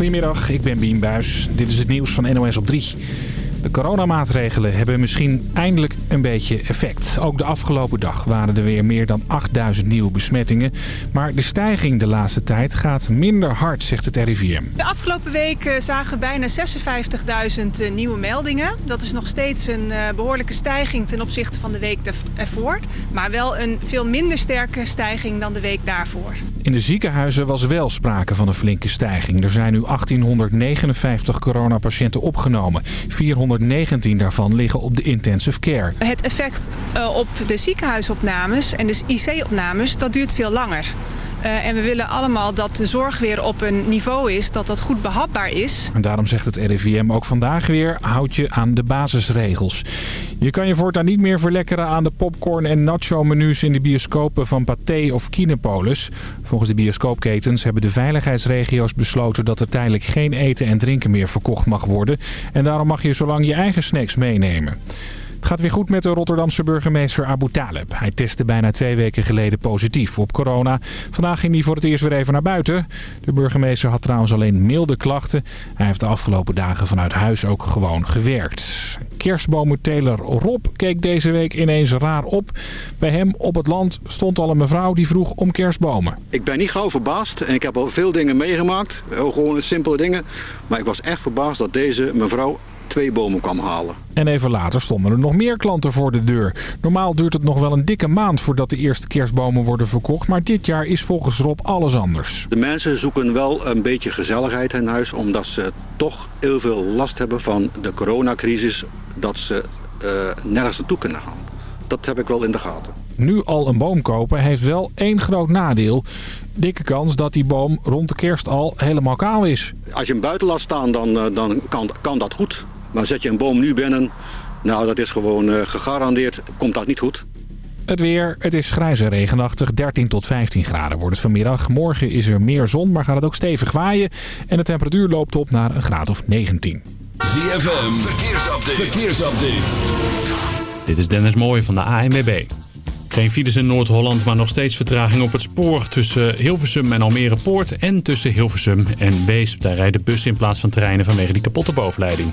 Goedemiddag, ik ben Bien Buis. Dit is het nieuws van NOS op 3. De coronamaatregelen hebben misschien eindelijk een beetje effect. Ook de afgelopen dag waren er weer meer dan 8000 nieuwe besmettingen. Maar de stijging de laatste tijd gaat minder hard, zegt het RIVM. De afgelopen week eh, zagen bijna 56.000 eh, nieuwe meldingen. Dat is nog steeds een eh, behoorlijke stijging ten opzichte van de week ervoor. Maar wel een veel minder sterke stijging dan de week daarvoor. In de ziekenhuizen was wel sprake van een flinke stijging. Er zijn nu 1859 coronapatiënten opgenomen. 419 daarvan liggen op de intensive care. Het effect op de ziekenhuisopnames en de IC-opnames, dat duurt veel langer. Uh, en we willen allemaal dat de zorg weer op een niveau is, dat dat goed behapbaar is. En daarom zegt het RIVM ook vandaag weer, houd je aan de basisregels. Je kan je voortaan niet meer verlekkeren aan de popcorn- en nacho-menus in de bioscopen van Pathé of Kinepolis. Volgens de bioscoopketens hebben de veiligheidsregio's besloten dat er tijdelijk geen eten en drinken meer verkocht mag worden. En daarom mag je zolang je eigen snacks meenemen. Het gaat weer goed met de Rotterdamse burgemeester Abu Taleb. Hij testte bijna twee weken geleden positief op corona. Vandaag ging hij voor het eerst weer even naar buiten. De burgemeester had trouwens alleen milde klachten. Hij heeft de afgelopen dagen vanuit huis ook gewoon gewerkt. Kerstbomenteler Rob keek deze week ineens raar op. Bij hem op het land stond al een mevrouw die vroeg om kerstbomen. Ik ben niet gauw verbaasd en ik heb al veel dingen meegemaakt. Gewoon simpele dingen. Maar ik was echt verbaasd dat deze mevrouw twee bomen kwam halen. En even later stonden er nog meer klanten voor de deur. Normaal duurt het nog wel een dikke maand voordat de eerste kerstbomen worden verkocht. Maar dit jaar is volgens Rob alles anders. De mensen zoeken wel een beetje gezelligheid in huis. Omdat ze toch heel veel last hebben van de coronacrisis. Dat ze uh, nergens naartoe kunnen gaan. Dat heb ik wel in de gaten. Nu al een boom kopen heeft wel één groot nadeel. Dikke kans dat die boom rond de kerst al helemaal kaal is. Als je hem buiten laat staan, dan, eh, dan kan, kan dat goed. Maar zet je een boom nu binnen, nou dat is gewoon uh, gegarandeerd, komt dat niet goed. Het weer, het is grijs en regenachtig. 13 tot 15 graden wordt het vanmiddag. Morgen is er meer zon, maar gaat het ook stevig waaien. En de temperatuur loopt op naar een graad of 19. ZFM, verkeersupdate. verkeersupdate. Dit is Dennis Mooij van de ANWB. Geen files in Noord-Holland, maar nog steeds vertraging op het spoor tussen Hilversum en Almere Poort en tussen Hilversum en Weesp. Daar rijden bussen in plaats van treinen vanwege die kapotte bovenleiding.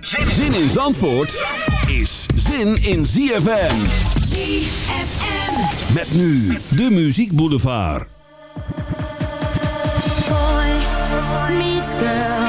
Zin in Zandvoort is zin in ZFM. ZFM. Met nu de Muziek Boulevard. Boy meets girl.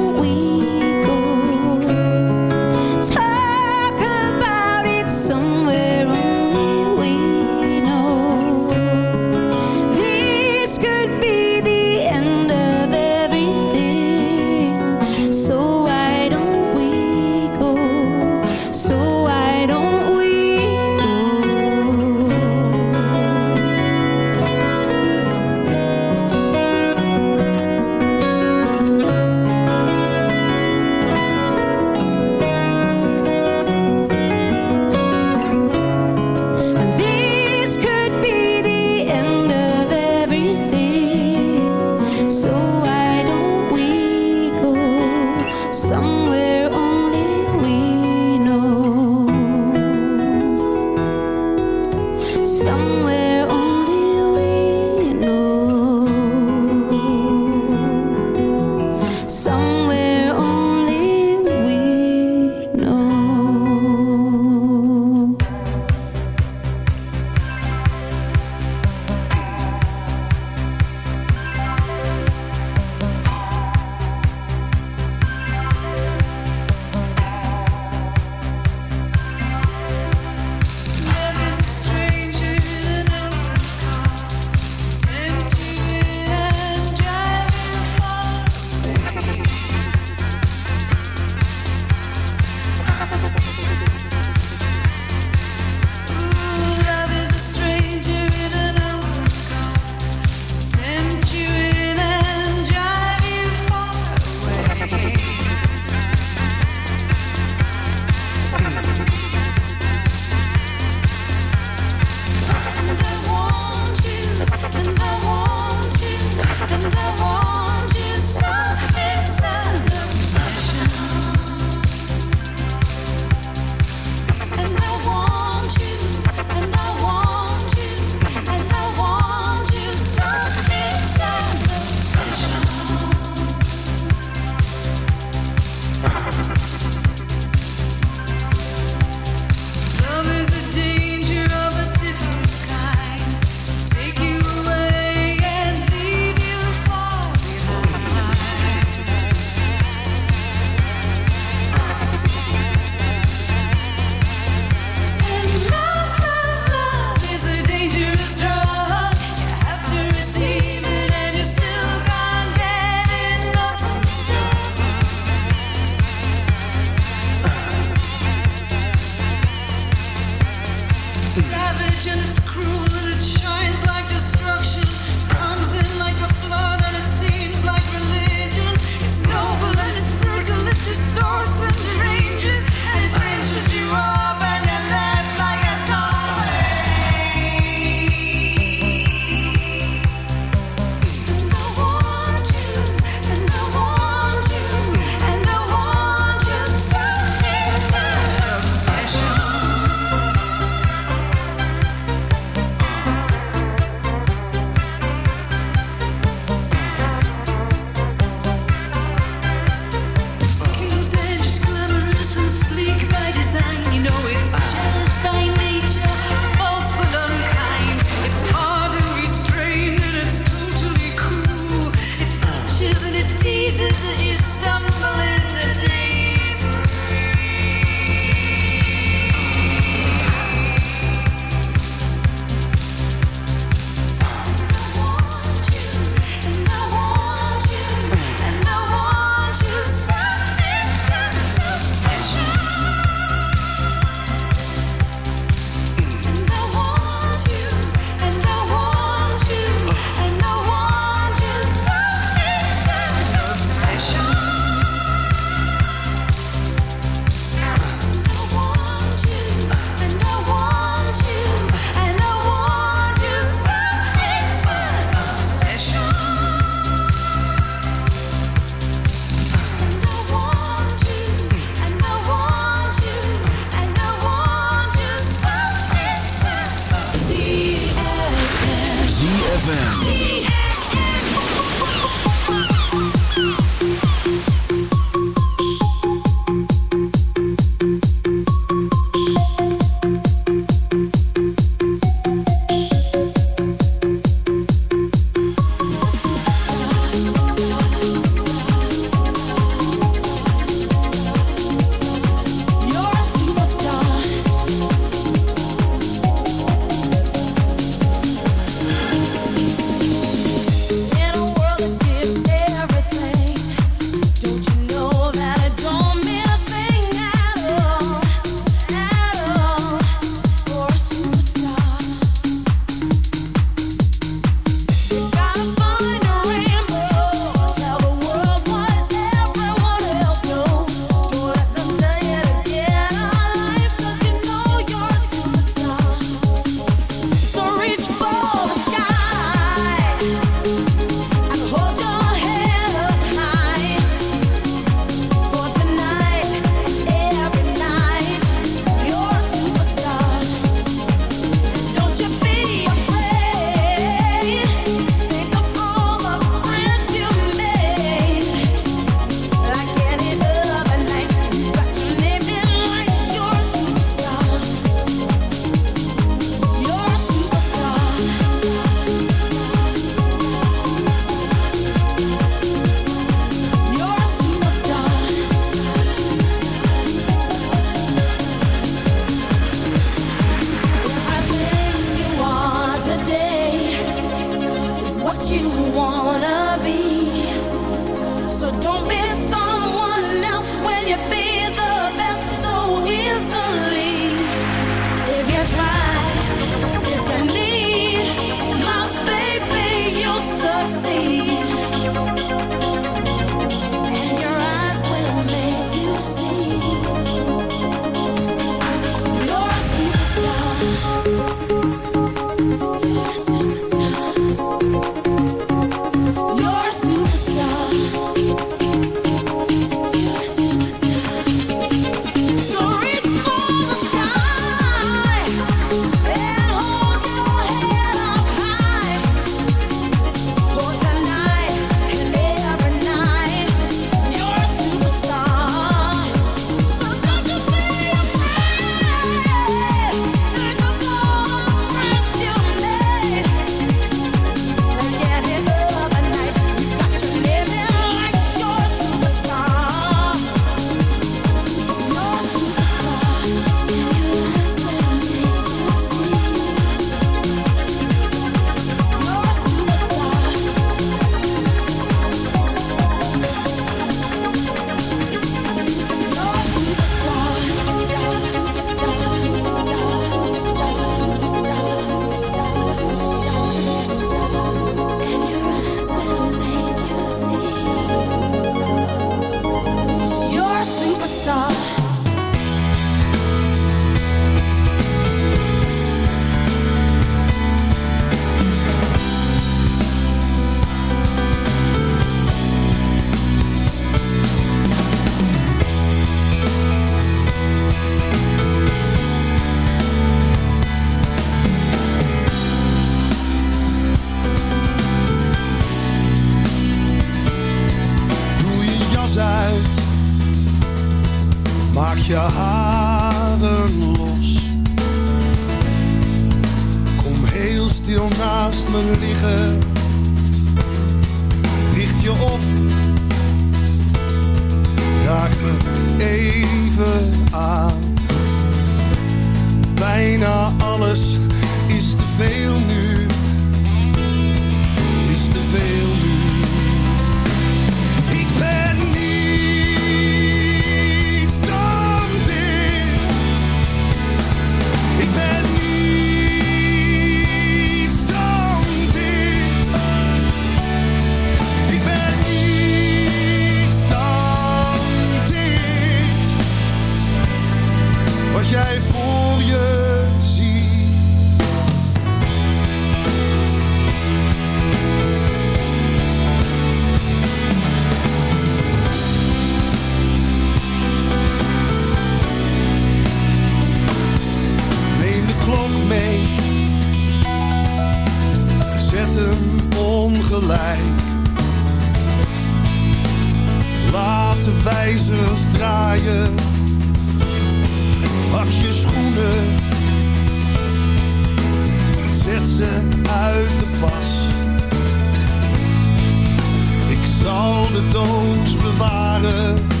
De doos bewaren.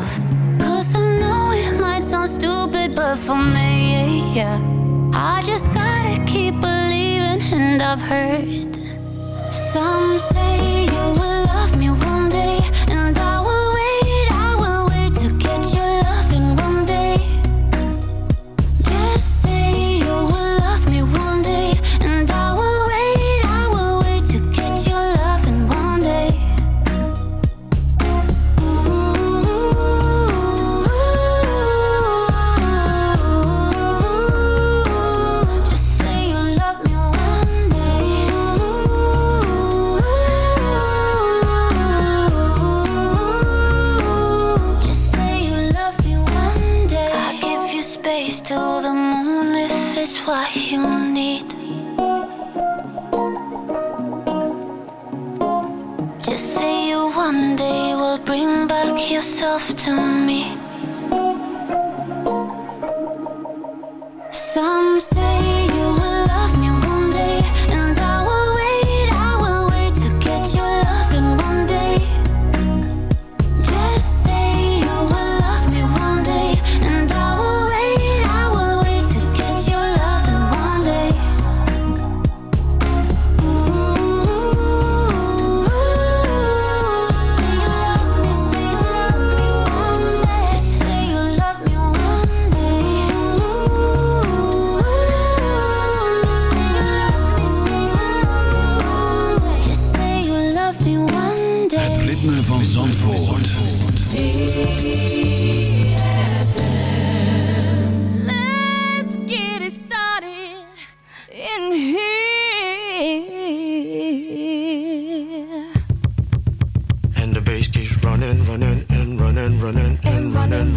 Myself. Cause I know it might sound stupid, but for me, yeah. I just gotta keep believing, and I've heard some say you will love me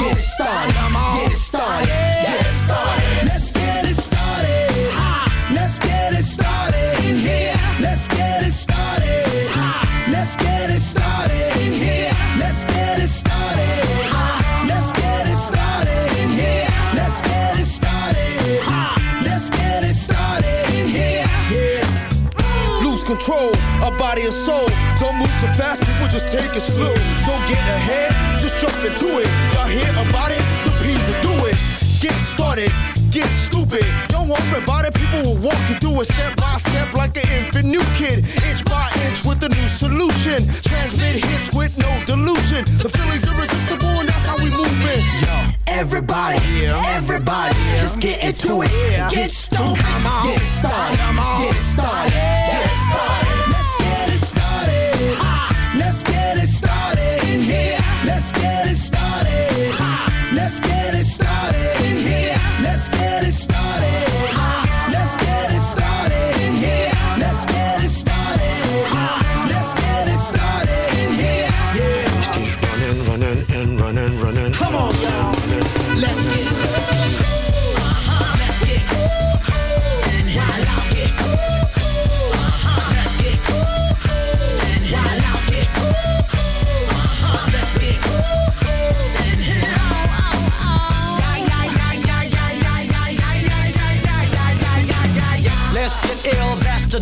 get it started, get it started, get it started. Let's get it started. Ha! Let's get it started in here. Let's get it started. Ha! Let's get it started in here. Let's get it started. Ha! Let's get it started in here. Let's get it started. Ha! Let's get it started in here. Yeah. Lose control of body and soul. Don't move too fast, people just take it slow. Don't get ahead, jump into it. Y'all hear about it? The P's will do it. Get started, get stupid. Don't worry about it, people will walk you through it step by step like an infant new kid. Inch by inch with a new solution. Transmit hits with no delusion. The feeling's irresistible and that's how we move it. Yo, Everybody, everybody, let's get into it. Get stoked, get started, get started, get it started. Let's get it started. Ha! Let's get it started in here.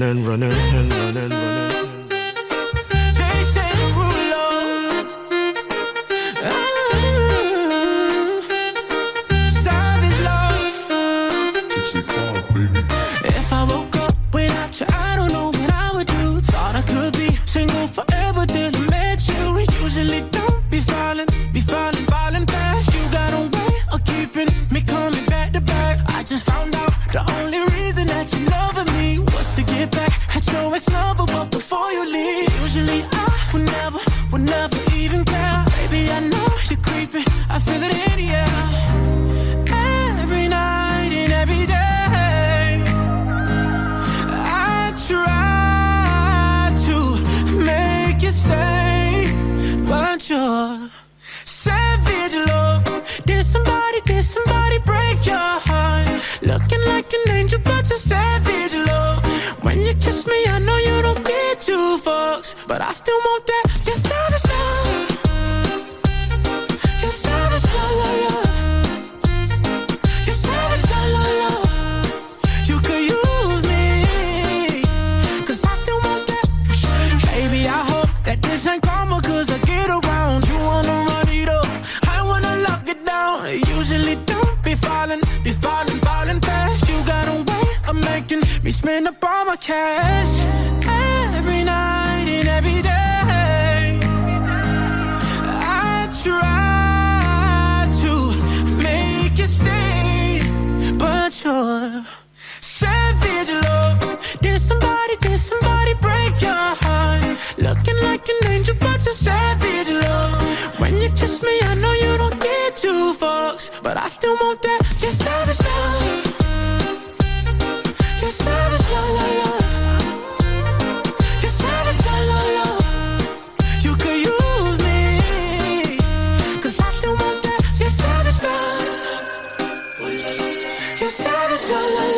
running, running, running. still won't um la la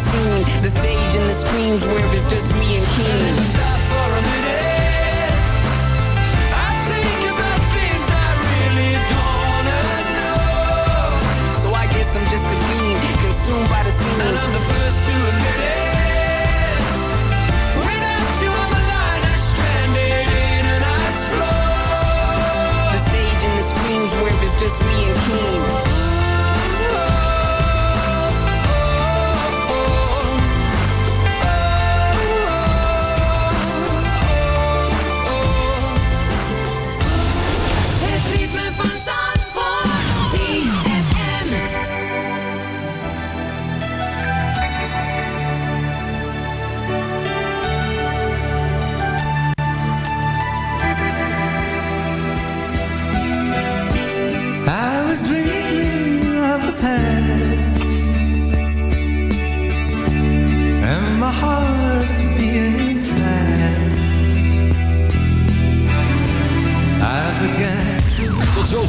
scene, the stage and the screams where it's just me and King. Stop for a minute. I think about things I really don't know. So I guess I'm just a fiend, consumed by the scene. And I'm the first to admit it. Without you on the line, I'm stranded in an ice floor. The stage and the screams where it's just me and King.